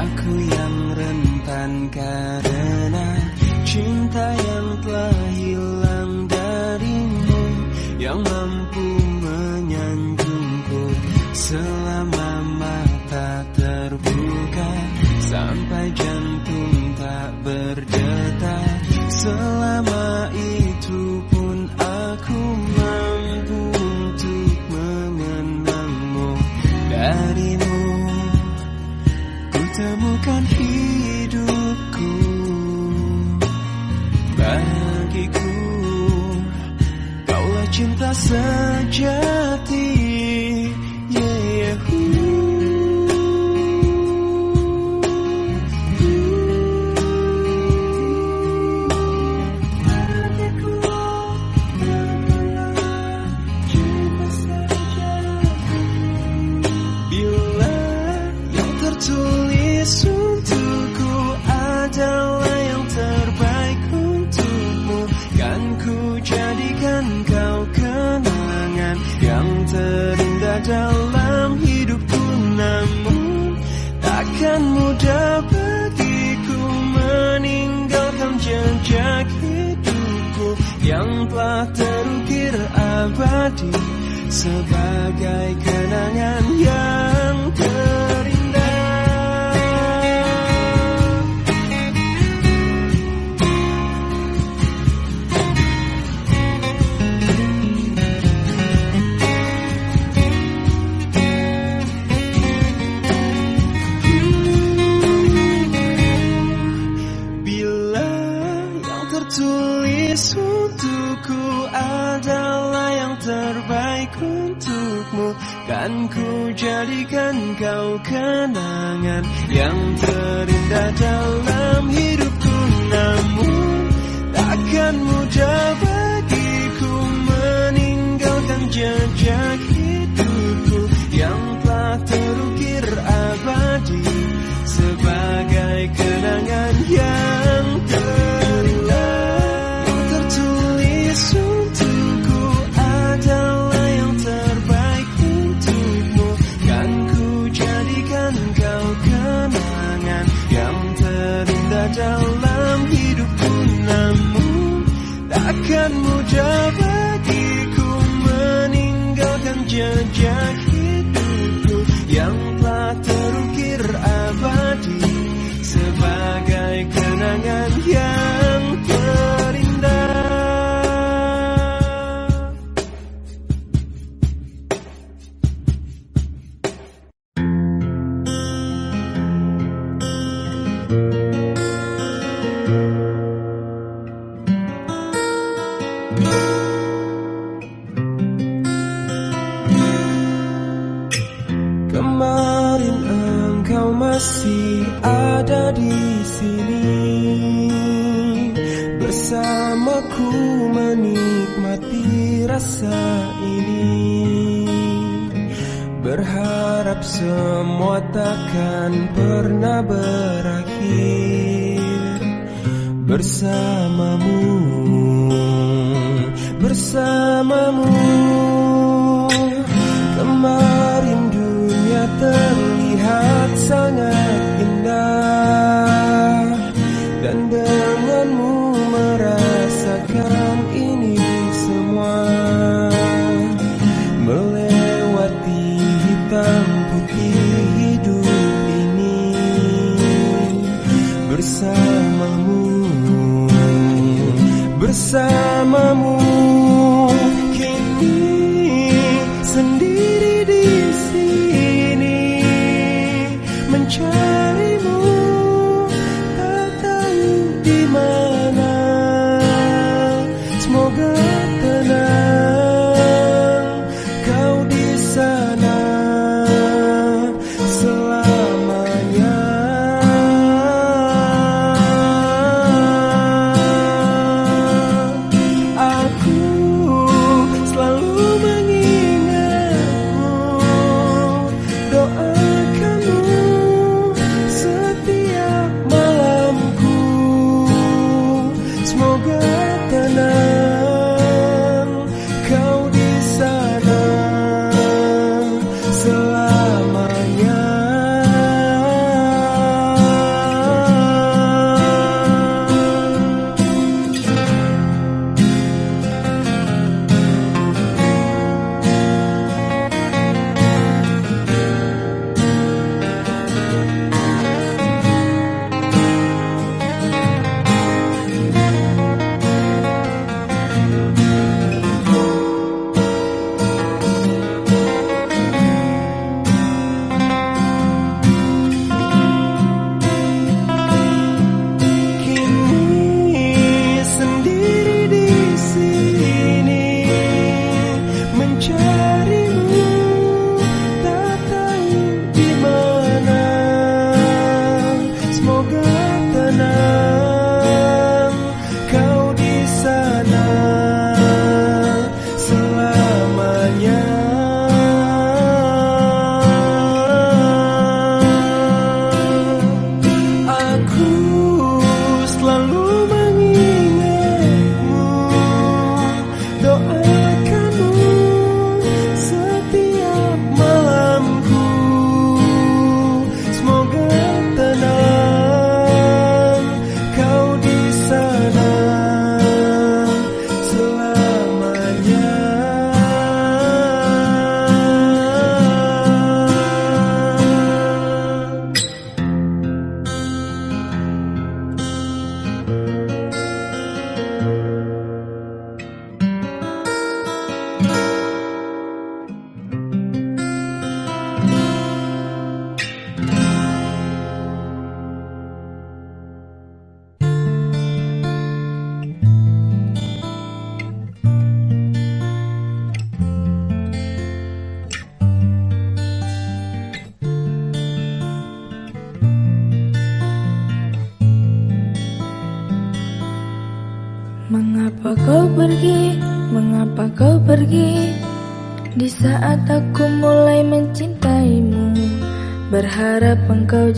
tulis untukku adalah yang terbaik saja.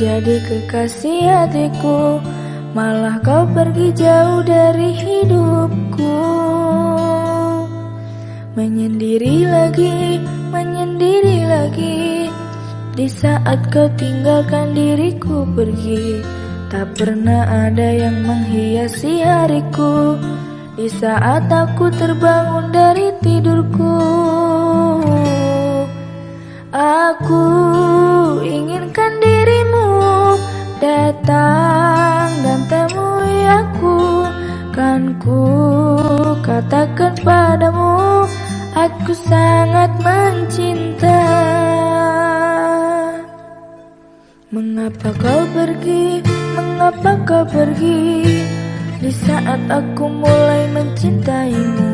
Jadi kekasih hatiku Malah kau pergi jauh dari hidupku. Menyendiri lagi, menyendiri lagi. Di saat kau tinggalkan diriku pergi Tak pernah ada yang menghiasi hariku. Di saat aku terbangun dari tidurku Aku datang dan temui aku Kan ku katakan padamu Aku sangat mencinta Mengapa kau pergi? Mengapa kau pergi? Di saat aku mulai mencintaimu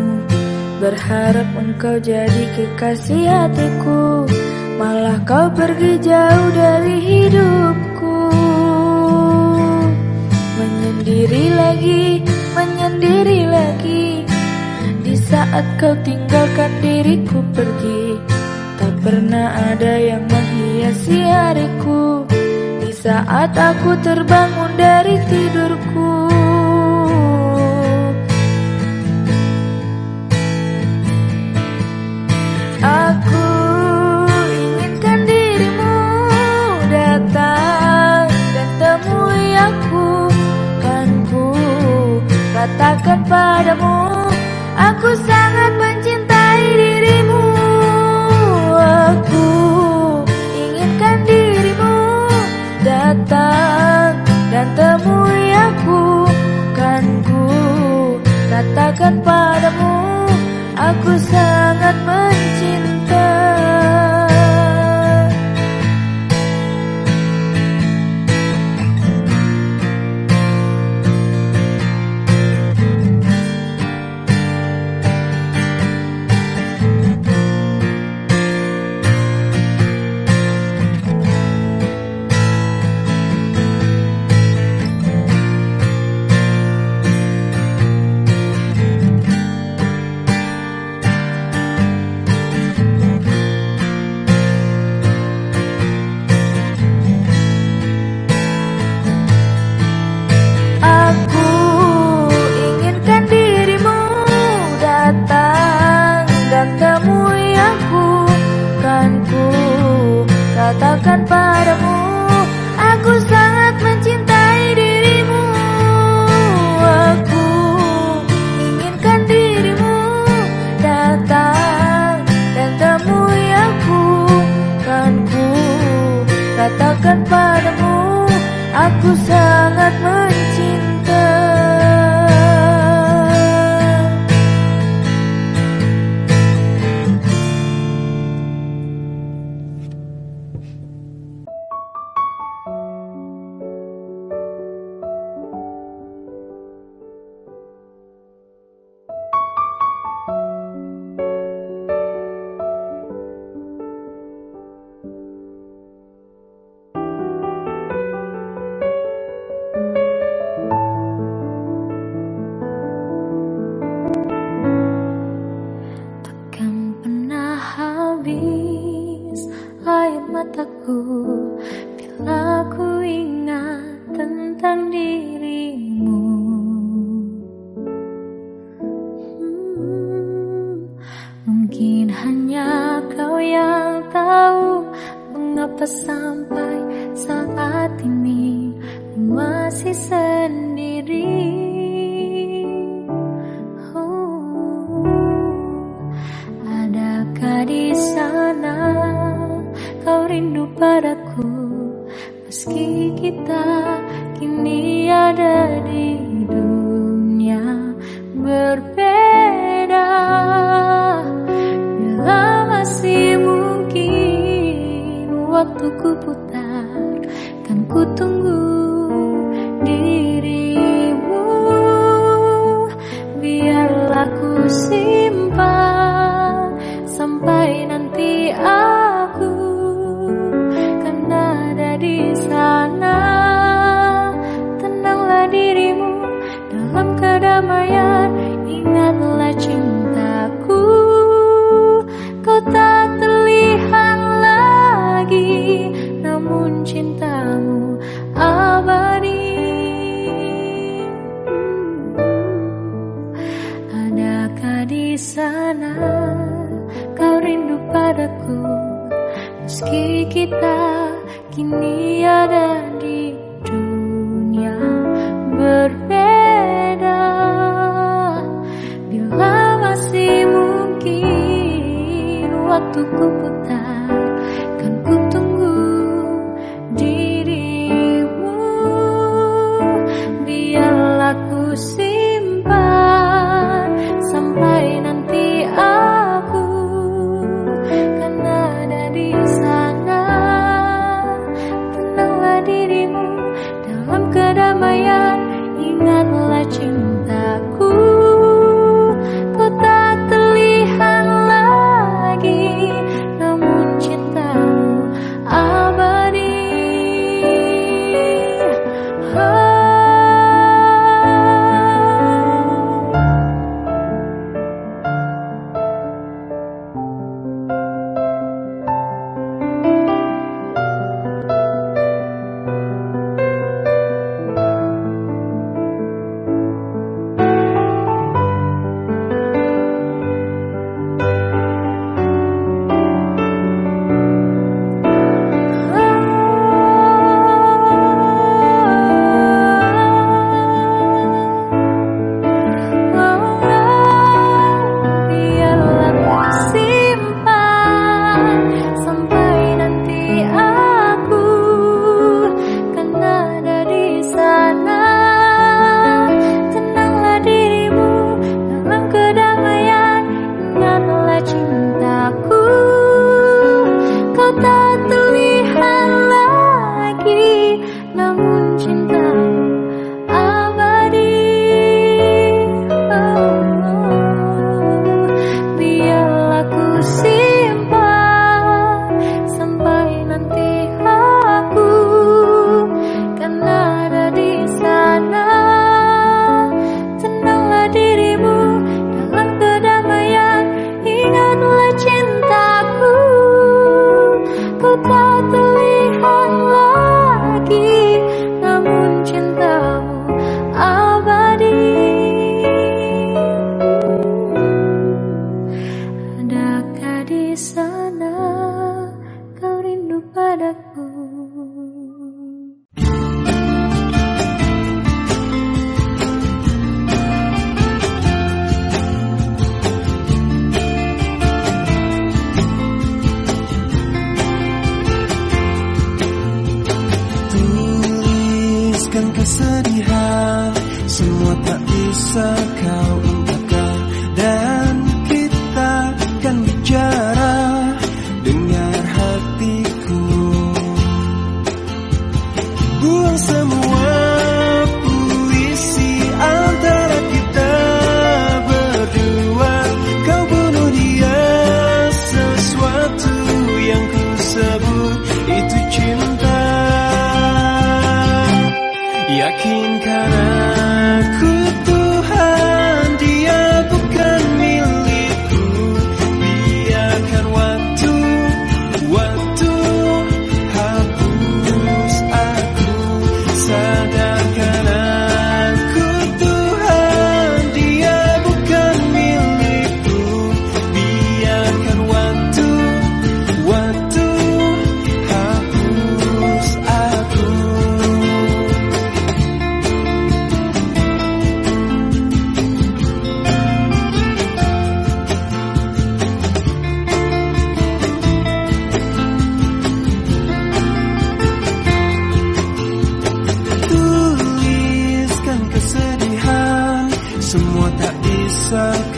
Berharap engkau jadi kekasih hatiku Malah kau pergi jauh dari hidupku Menyendiri lagi, menyendiri lagi. Di saat kau tinggalkan diriku pergi Tak pernah ada yang menghiasi hariku. Di saat aku terbangun dari tidurku katakan padamu. Aku sangat mencintai dirimu. Aku inginkan dirimu Datang dan temui aku. Kan ku katakan padamu. Aku sangat mencintai Meski kita kini ada di dunia berbeda Bila masih mungkin waktuku putar suck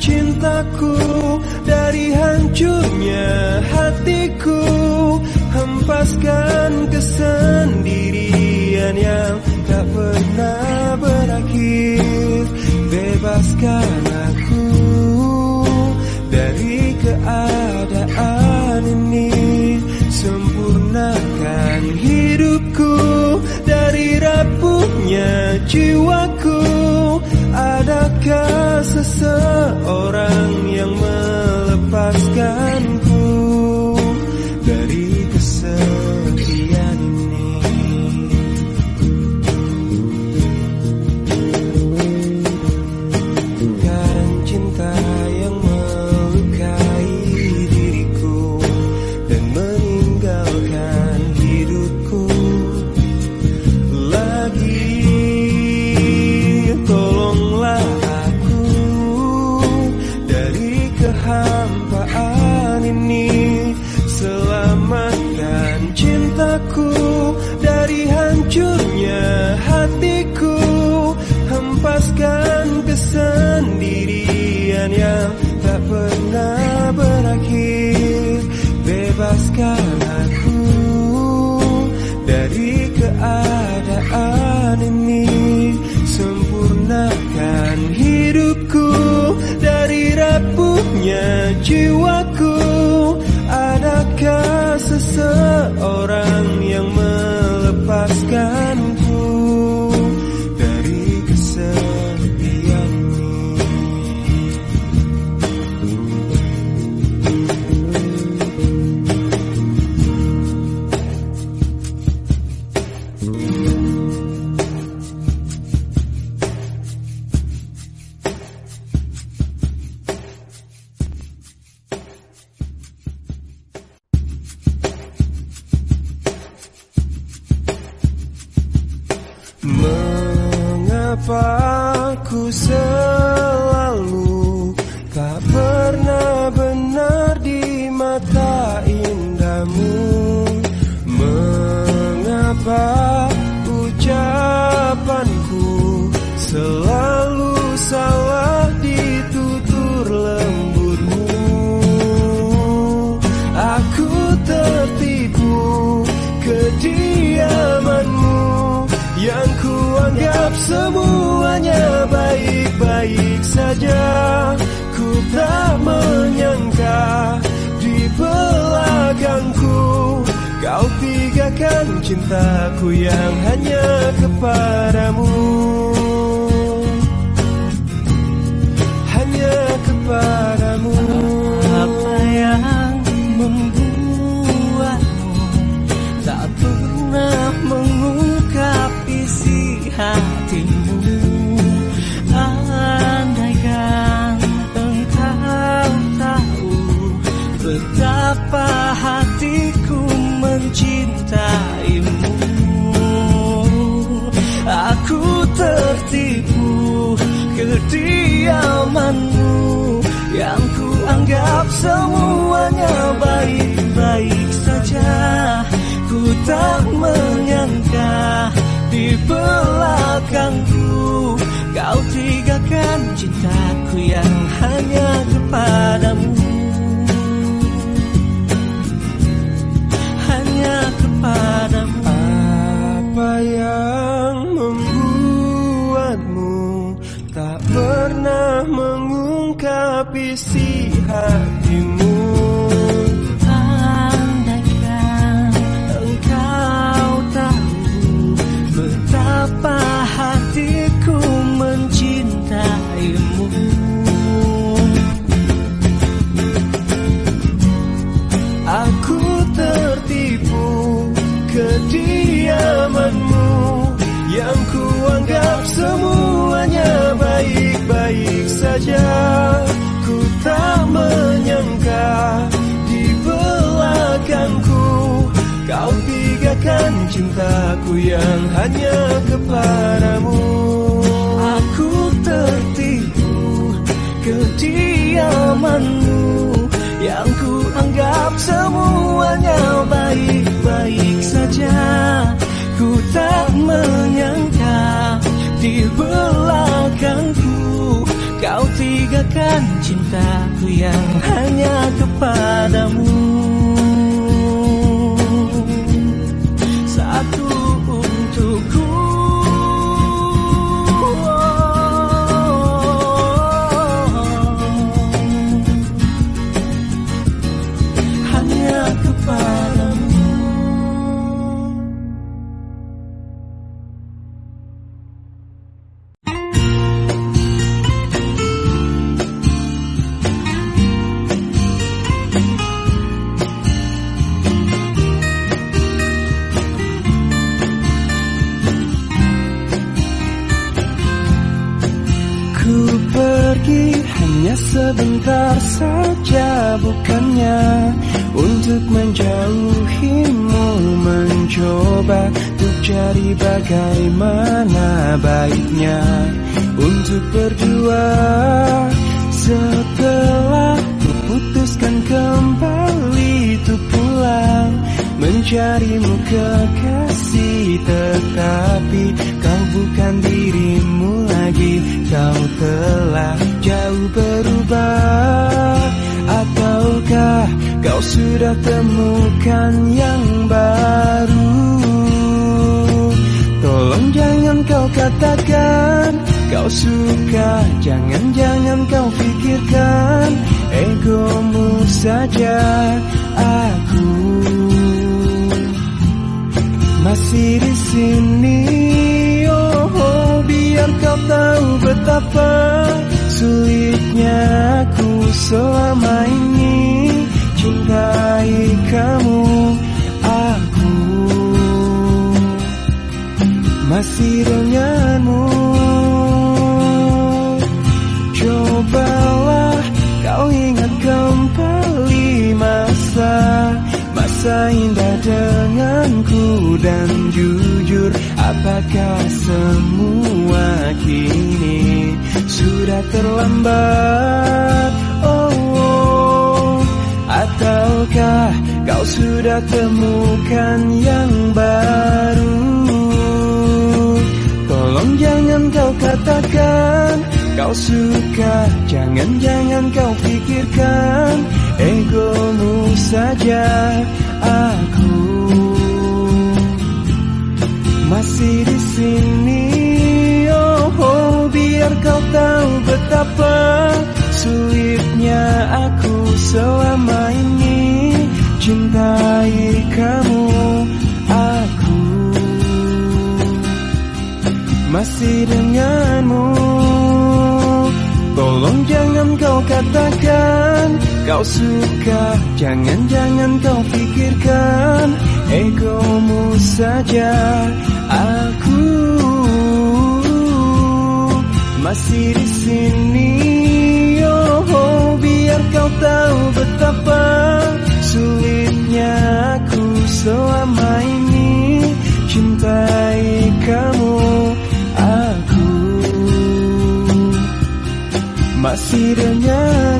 cintaku dari hancurnya hatiku hempaskan kesendirian yang tak pernah berakhir. Bebaskan aku dari keadaan ini. Sempurnakan hidupku dari rapuhnya jiwaku. Kasih seseorang yang rapuhnya jiwaku Mengapa saja Ku tak menyangka di belakangku Kau tinggalkan cintaku yang hanya kepadamu mencintaimu. Aku tertipu kediamanmu Yang ku anggap semuanya baik-baik saja. Ku tak menyangka di belakangku Kau tinggalkan cintaku yang hanya kepadamu betapa hatiku mencintaimu. Aku tertipu kediamanmu Yang kuanggap semuanya baik-baik saja. Ku tak menyangka di belakangku Kau tinggalkan cintaku yang hanya kepadamu. Aku tertipu kediamanmu Yang ku anggap semuanya baik-baik saja. Ku tak menyangka di belakangku Kau tinggalkan cintaku yang hanya kepadamu telah jauh berubah. Ataukah kau sudah temukan yang baru? Tolong jangan kau katakan kau suka. Jangan-jangan kau pikirkan egomu saja. Aku masih di sini tahu betapa sulitnya aku selama ini. Cintai kamu aku. Masih denganmu. Cobalah kau ingat kembali masa. Masa indah denganku dan jujur apakah semua kini sudah terlambat? Oh, oh ataukah kau sudah temukan yang baru? Tolong jangan kau katakan kau suka jangan-jangan kau pikirkan egomu saja aku masih di sini. Oh, oh biar kau tahu betapa sulitnya aku selama ini. Cintai kamu aku. Masih denganmu. Tolong jangan kau katakan kau suka. Jangan-jangan kau pikirkan egomu saja Aku masih di sini. Oh, oh biar kau tahu betapa sulitnya aku selama ini. Cintai kamu aku masih denganmu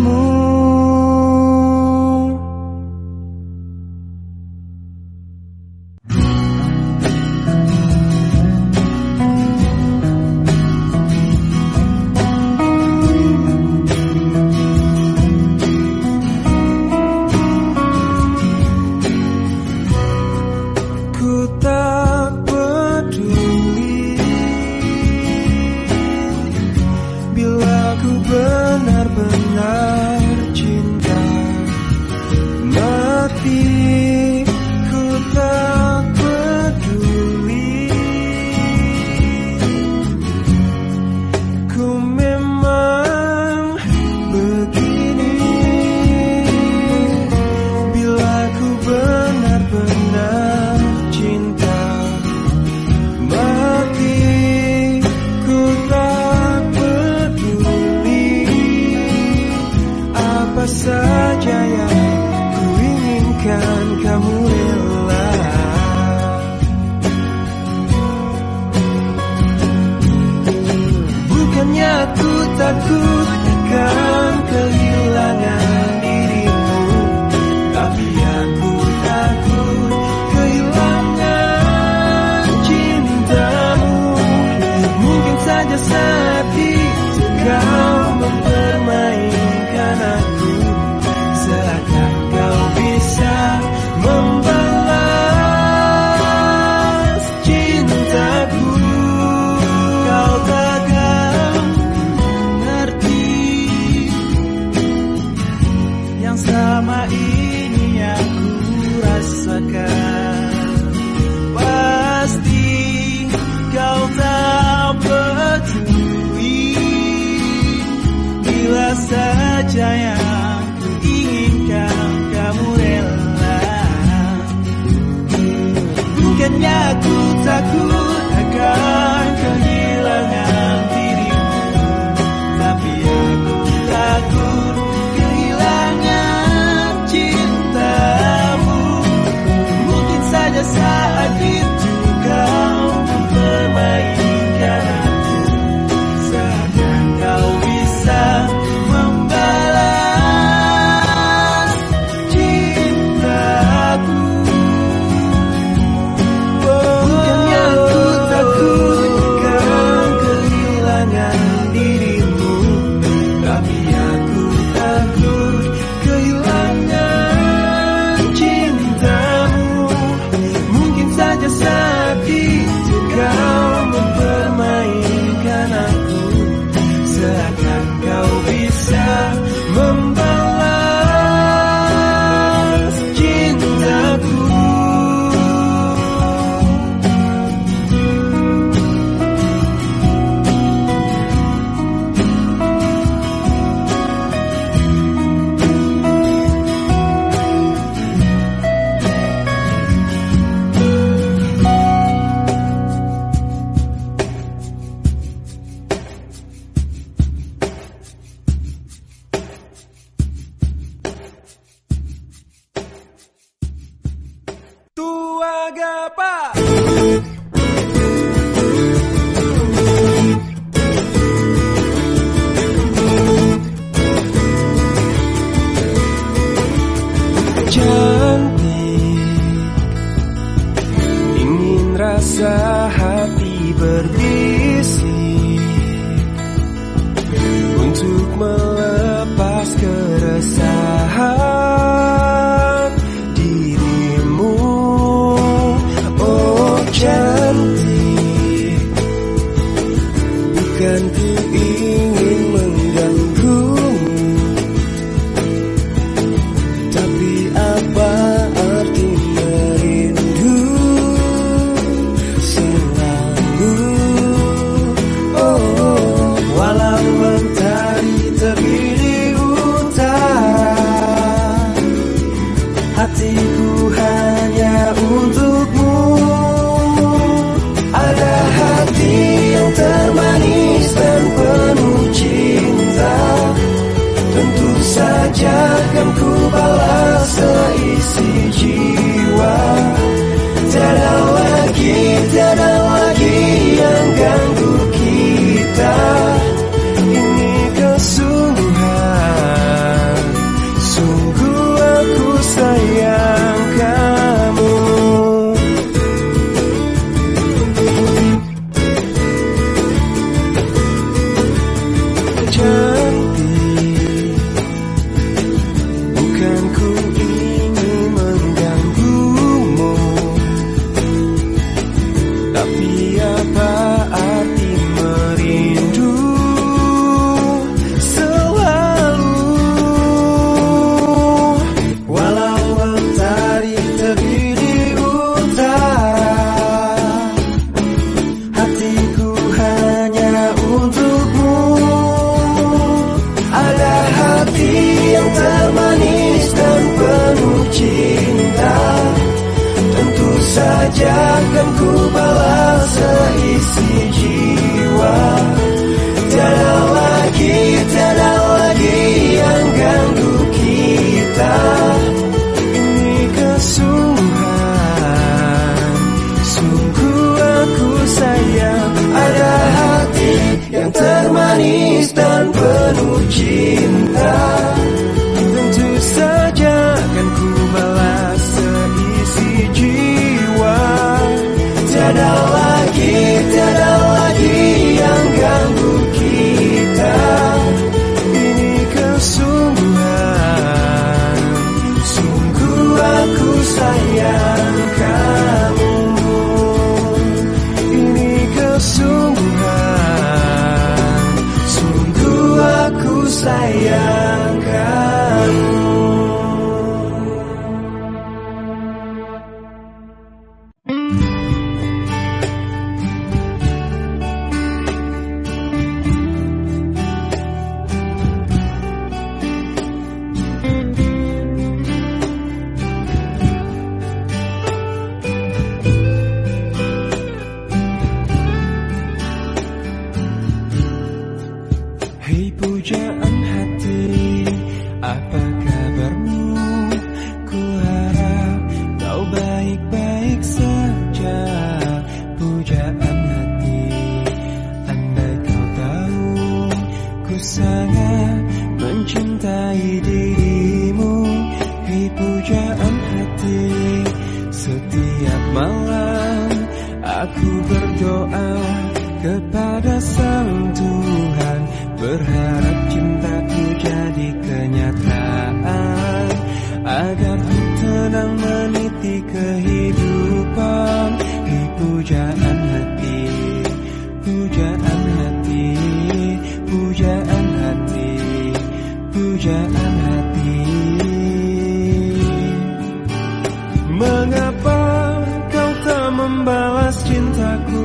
membalas cintaku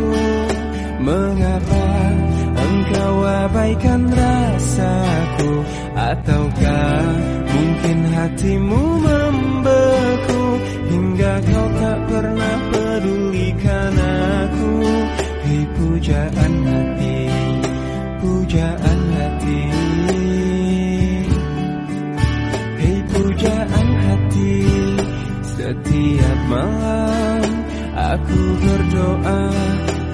Mengapa engkau abaikan rasaku? Ataukah mungkin hatimu membeku Hingga kau tak pernah pedulikan aku? Hei pujaan Aku berdoa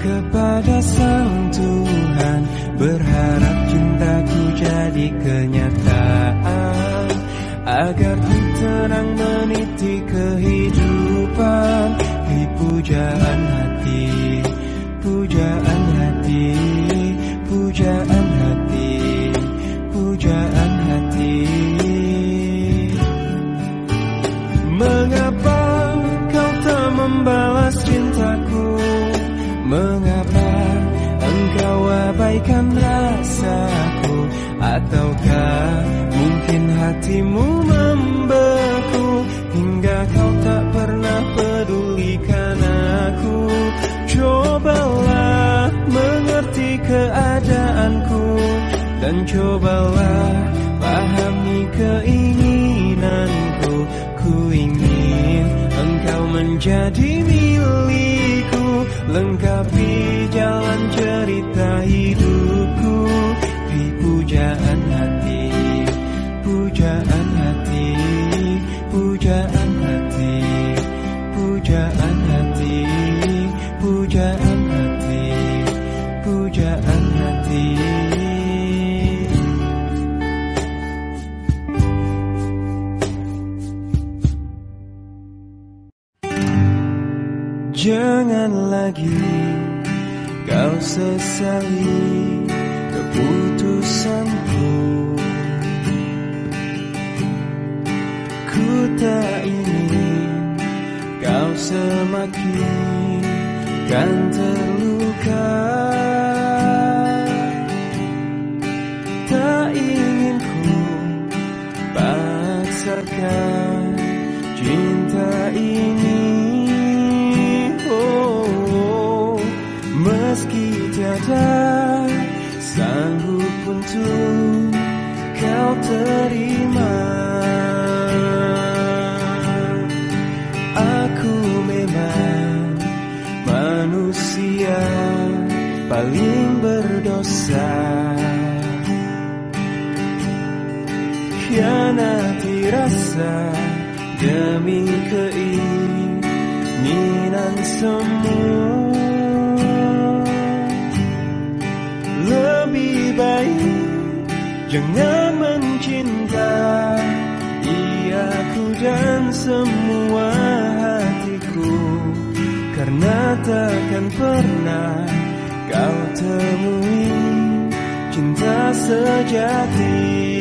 kepada Sang Tuhan. Berharap cintaku jadi kenyataan Agar ku tenang meniti kehidupan. Di pujaan hati Pujaan Ataukah mungkin hatimu membeku Hingga kau tak pernah pedulikan aku? Cobalah mengerti keadaanku Dan cobalah pahami keinginanku. Ku ingin engkau menjadi milikku Lengkapi jalan cerita hidupku Jangan lagi kau sesali keputusanku Ku tak ingin kau semakin kan terluka demi keinginan semu Lebih baik jangan mencinta Aku dan semua hatiku. Karena takkan pernah kau temui cinta sejati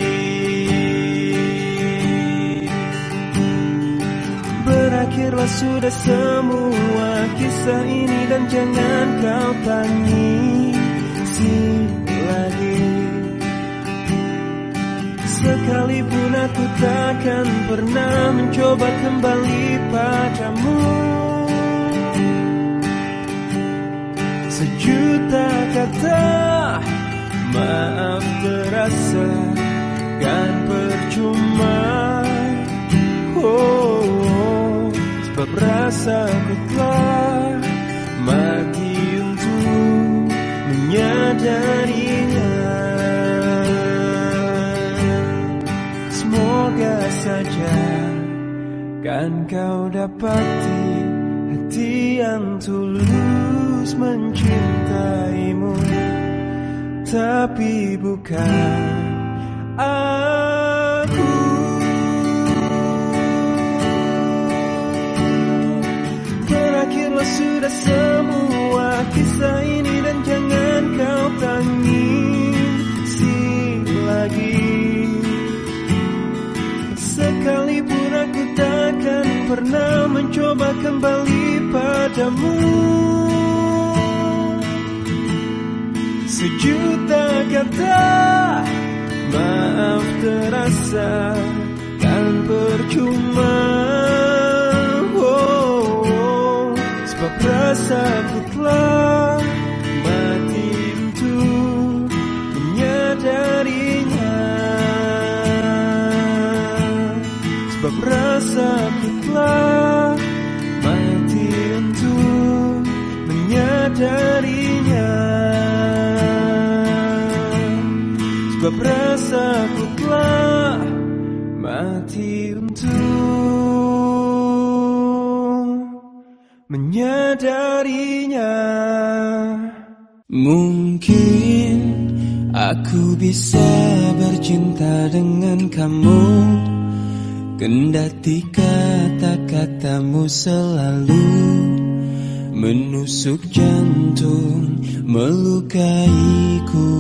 Berakhirlah sudah semua kisah ini dan jangan kau tangisi lagi. Sekalipun aku takkan pernah mencoba kembali padamu. Sejuta kata maaf terasa kan percuma. Oh, Sebab rasaku telah mati untuk menyadarinya. Semoga saja kan kau dapati hati yang tulus mencintaimu. Tapi bukan aku Semua kisah ini dan jangan kau tangisi lagi. Sekalipun aku takkan pernah mencoba kembali padamu. Sejuta kata maaf terasa kan percuma Sebab rasaku telah mati untuk menyadarinya. Sebab rasaku telah mati untuk menyadarinya. Sebab rasaku menyadarinya Mungkin aku bisa bercinta dengan kamu. Kendati kata-katamu selalu Menusuk jantung, melukaiku.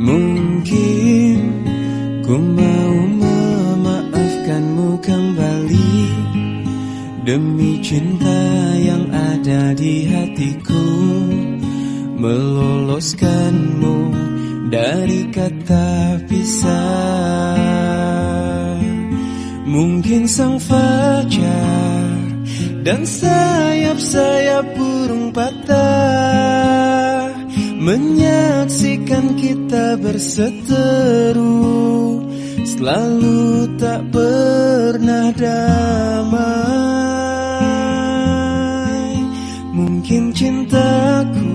Mungkin ku mau Demi cinta yang ada di hatiku Meloloskanmu dari kata pisah. Mungkin sang fajar dan sayap-sayap burung patah Menyaksikan kita berseteru. Selalu tak pernah damai Mungkin cintaku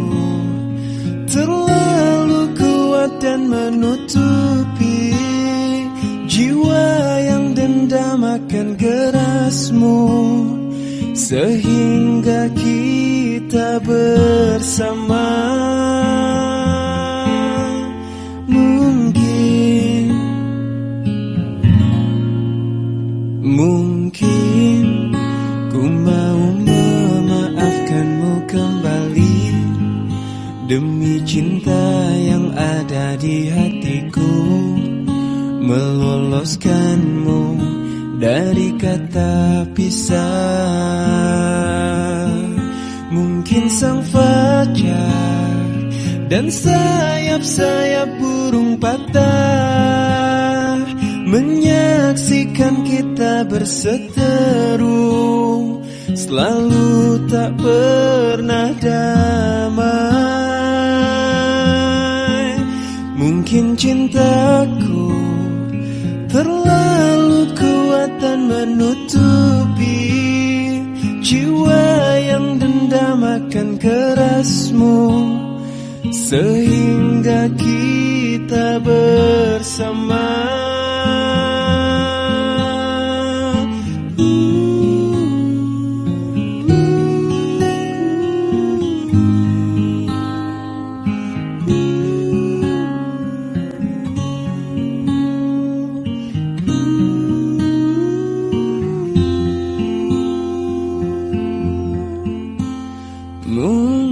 terlalu kuat dan menutupi Jiwa yang dendam akan kerasmu Sehingga kita bersama cinta yang ada di hatiku Meloloskanmu dari kata pisah. Mungkin sang fajar dan sayap-sayap burung patah Menyaksikan kita berseteru. Selalu tak pernah damai Mungkin cintaku terlalu kuat dan menutupi Jiwa yang dendam akan kerasmu Sehingga kita bersama Mungkin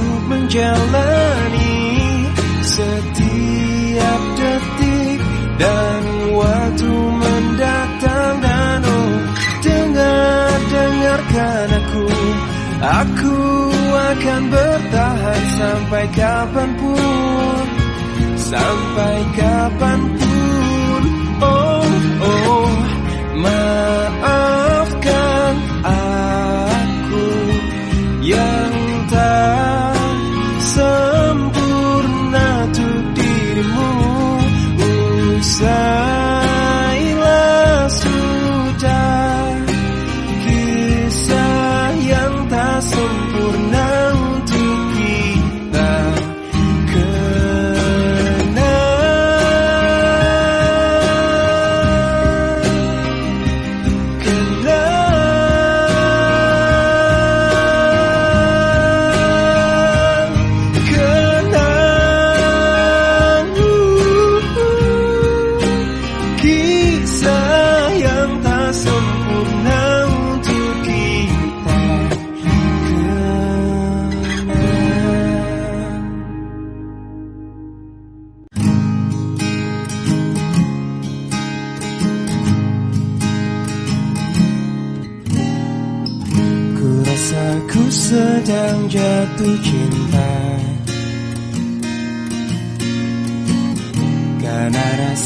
untuk menjalani setiap detik dan waktu mendatang. Dan oh dengar dengarkan aku. Aku akan bertahan sampai kapan pun sampai kapan pun.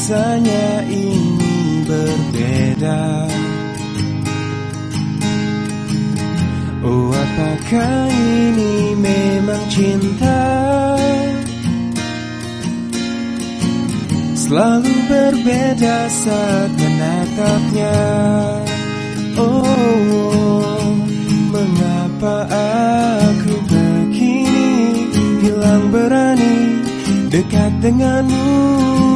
Rasanya ini berbeda. Oh apakah ini memang cinta? Selalu berbeda saat menatapnya. Oh mengapa aku begini Hilang berani dekat denganmu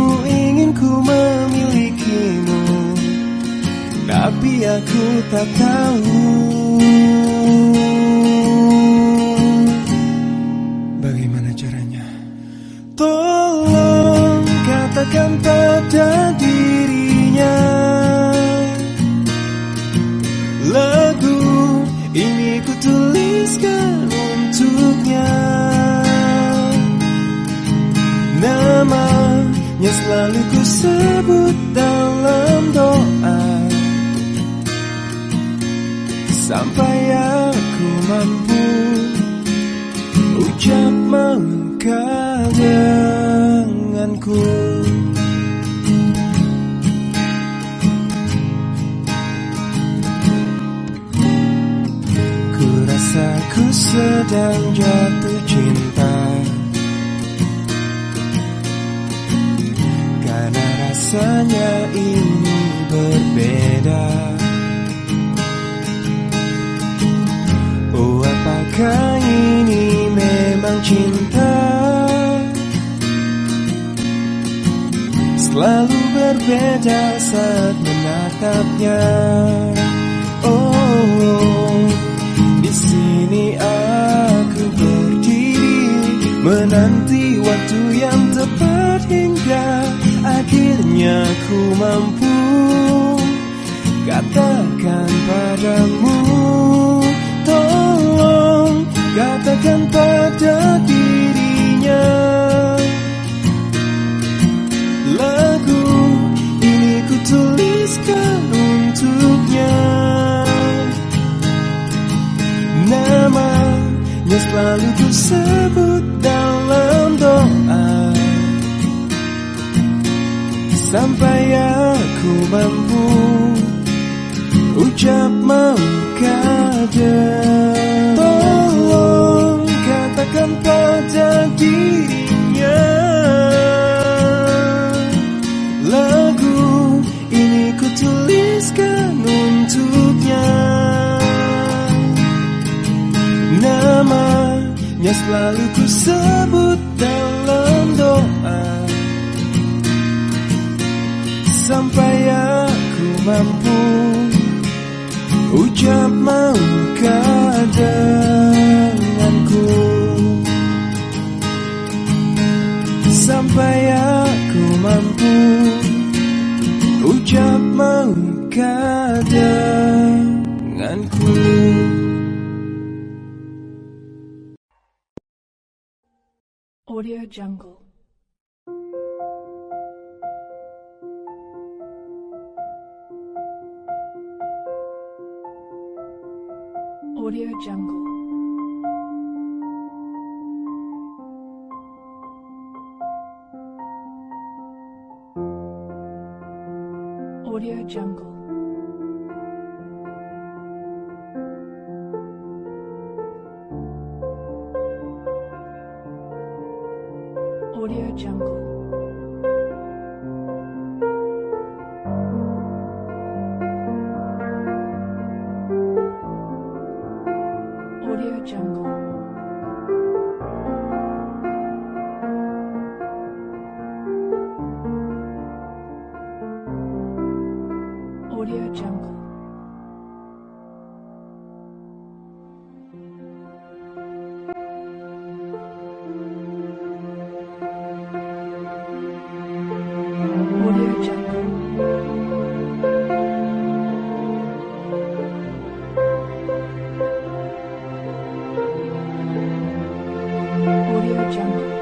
aku tak tahu. Bagaimana caranya? Tolong katakan pada dirinya Lagu ini ku tuliskan untuknya. Namanya selalu ku sebut Sampai aku mampu Ucap maukah denganku. Ku rasa ku sedang jatuh cinta. Karena rasanya ini berbeda apakah ini memang cinta Selalu berbeda saat menatapnya. Oh di sini aku berdiri Menanti waktu yang tepat hingga Akhirnya ku mampu Katakan padamu katakan pada dirinya Lagu ini ku tuliskan untuknya. Namanya selalu ku sebut dalam doa. Sampai aku mampu Ucap maukah dirinya Lagu ini ku tuliskan untuknya. Namanya selalu ku sebut dalam doa. Sampai aku mampu Ucap maukah denganku Sampai aku mampu Ucap maukah denganku Audio Jungle. Jungle. Jungle.